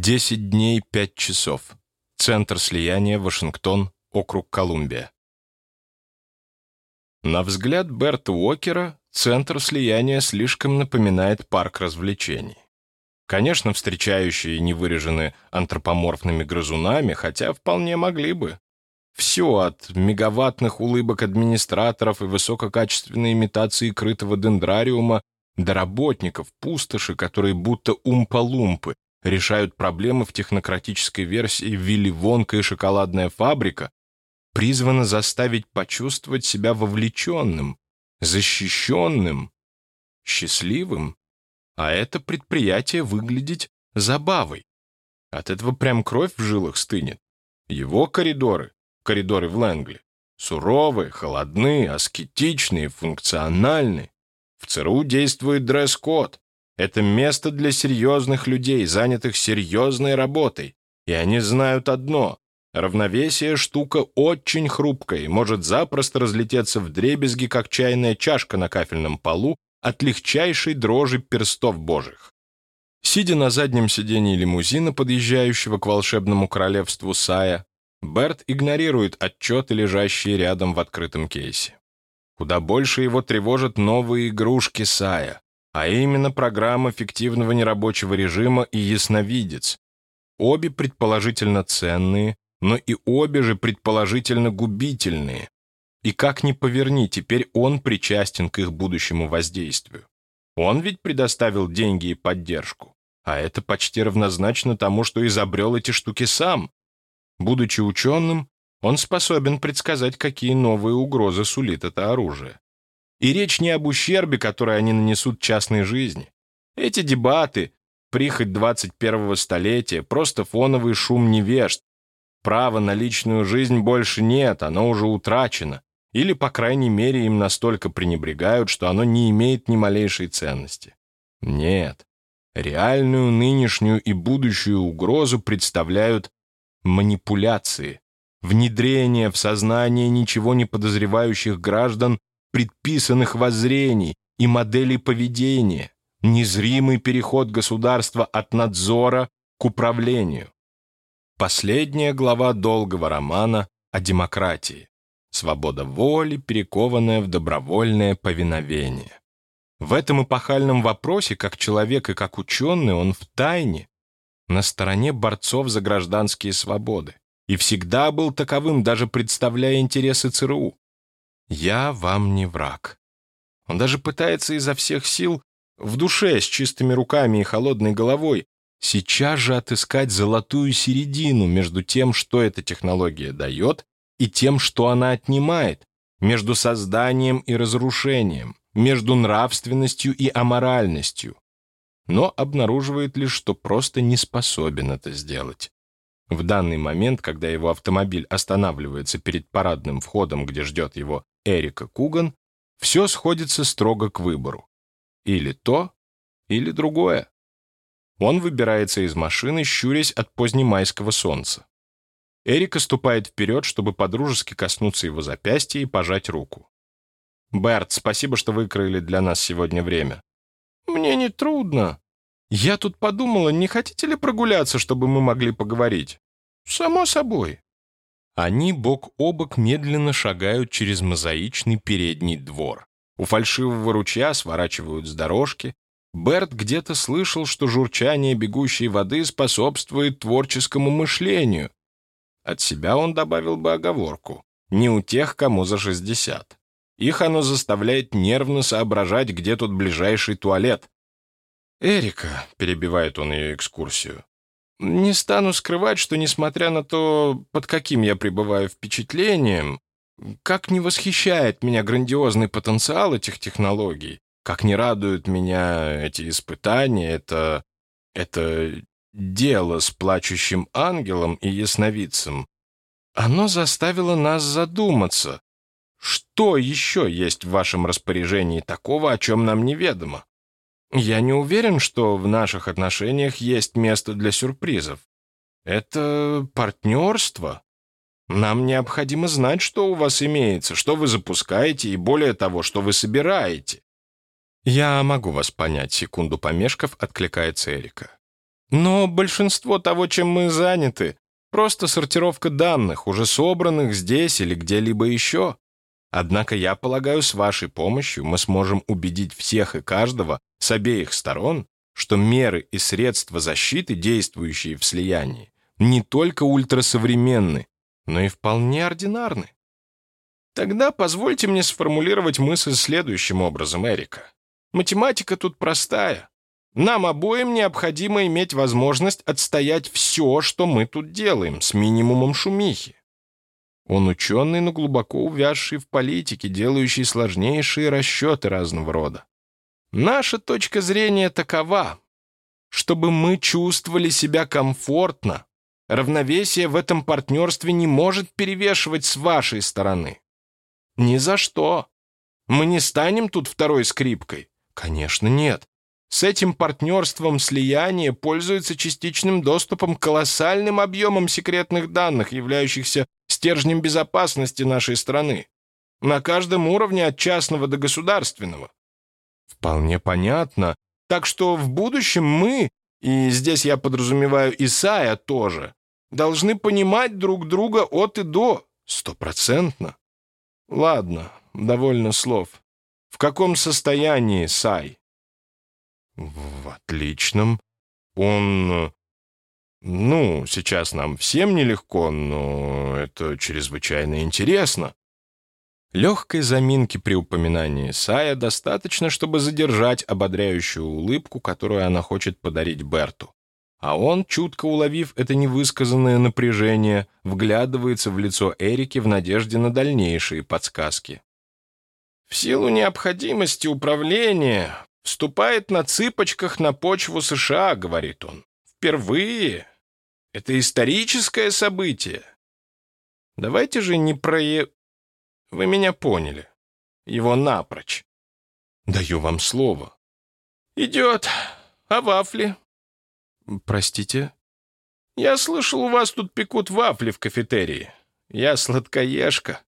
10 дней 5 часов. Центр слияния Вашингтон, округ Колумбия. На взгляд Берта Уокера, центр слияния слишком напоминает парк развлечений. Конечно, встречающие не выражены антропоморфными грызунами, хотя вполне могли бы. Все от мегаваттных улыбок администраторов и высококачественной имитации крытого дендрариума до работников пустоши, которые будто умпа-лумпы решают проблемы в технократической версии «Вилли Вонка и шоколадная фабрика», призвано заставить почувствовать себя вовлеченным, защищенным, счастливым, а это предприятие выглядеть забавой. От этого прям кровь в жилах стынет. Его коридоры коридоры в Лэнгли. Суровые, холодные, аскетичные, функциональные. В ЦРУ действует дресс-код. Это место для серьезных людей, занятых серьезной работой. И они знают одно. Равновесие — штука очень хрупкая и может запросто разлететься в дребезги, как чайная чашка на кафельном полу от легчайшей дрожи перстов божьих. Сидя на заднем сидении лимузина, подъезжающего к волшебному королевству Сая, Берт игнорирует отчеты, лежащие рядом в открытом кейсе. Куда больше его тревожат новые игрушки Сая, а именно программа фиктивного нерабочего режима и ясновидец. Обе предположительно ценные, но и обе же предположительно губительные. И как ни поверни, теперь он причастен к их будущему воздействию. Он ведь предоставил деньги и поддержку. А это почти равнозначно тому, что изобрел эти штуки сам. Будучи ученым, он способен предсказать, какие новые угрозы сулит это оружие. И речь не об ущербе, который они нанесут частной жизни. Эти дебаты, прихоть 21-го столетия, просто фоновый шум невежд. Права на личную жизнь больше нет, оно уже утрачено. Или, по крайней мере, им настолько пренебрегают, что оно не имеет ни малейшей ценности. Нет. Реальную нынешнюю и будущую угрозу представляют манипуляции, внедрение в сознание ничего не подозревающих граждан предписанных воззрений и моделей поведения, незримый переход государства от надзора к управлению. Последняя глава долгого романа о демократии. Свобода воли, перекованная в добровольное повиновение. В этом эпохальном вопросе, как человек и как ученый, он в тайне на стороне борцов за гражданские свободы и всегда был таковым, даже представляя интересы ЦРУ. «Я вам не враг». Он даже пытается изо всех сил в душе с чистыми руками и холодной головой сейчас же отыскать золотую середину между тем, что эта технология дает, и тем, что она отнимает, между созданием и разрушением, между нравственностью и аморальностью, но обнаруживает лишь, что просто не способен это сделать. В данный момент, когда его автомобиль останавливается перед парадным входом, где ждет его Эрика Куган, все сходится строго к выбору. Или то, или другое. Он выбирается из машины, щурясь от позднемайского солнца. Эрика ступает вперед, чтобы подружески коснуться его запястья и пожать руку. «Берт, спасибо, что выкроили для нас сегодня время. «Мне не трудно. Я тут подумала, не хотите ли прогуляться, чтобы мы могли поговорить?» «Само собой». Они бок о бок медленно шагают через мозаичный передний двор. У фальшивого ручья сворачивают с дорожки. Берт где-то слышал, что журчание бегущей воды способствует творческому мышлению. От себя он добавил бы оговорку. Не у тех, кому за 60. Их оно заставляет нервно соображать, где тут ближайший туалет. «Эрика», — перебивает он ее экскурсию, «не стану скрывать, что, несмотря на то, под каким я пребываю впечатлением, как не восхищает меня грандиозный потенциал этих технологий, как не радуют меня эти испытания, это... это дело с плачущим ангелом и ясновидцем, оно заставило нас задуматься, что еще есть в вашем распоряжении такого, о чем нам неведомо? Я не уверен, что в наших отношениях есть место для сюрпризов. Это партнерство. Нам необходимо знать, что у вас имеется, что вы запускаете и, более того, что вы собираете. Я могу вас понять, секунду помешков, откликается Эрика. Но большинство того, чем мы заняты, просто сортировка данных, уже собранных здесь или где-либо еще. Однако я полагаю, с вашей помощью мы сможем убедить всех и каждого с обеих сторон, что меры и средства защиты, действующие в слиянии, не только ультрасовременны, но и вполне ординарны. Тогда позвольте мне сформулировать мысль следующим образом, Эрика. Математика тут простая. Нам обоим необходимо иметь возможность отстоять все, что мы тут делаем, с минимумом шумихи. Он ученый, но глубоко увязший в политике, делающий сложнейшие расчеты разного рода. Наша точка зрения такова, чтобы мы чувствовали себя комфортно. Равновесие в этом партнерстве не может перевешивать с вашей стороны. Ни за что. Мы не станем тут второй скрипкой. Конечно, нет. С этим партнерством слияние пользуется частичным доступом к колоссальным объемам секретных данных, являющихся стержнем безопасности нашей страны. На каждом уровне от частного до государственного. Вполне понятно. Так что в будущем мы, и здесь я подразумеваю Исая тоже, должны понимать друг друга от и до, стопроцентно. Ладно, довольно слов. В каком состоянии Сай? В отличном. Он... Ну, сейчас нам всем нелегко, но это чрезвычайно интересно. Легкой заминки при упоминании Сая достаточно, чтобы задержать ободряющую улыбку, которую она хочет подарить Берту. А он, чутко уловив это невысказанное напряжение, вглядывается в лицо Эрики в надежде на дальнейшие подсказки. В силу необходимости управления вступает на цыпочках на почву США, говорит он. Впервые. Это историческое событие. Давайте же не прое... Вы меня поняли. Его напрочь. Даю вам слово. Идет. А вафли? Простите? Я слышал, у вас тут пекут вафли в кафетерии. Я сладкоежка.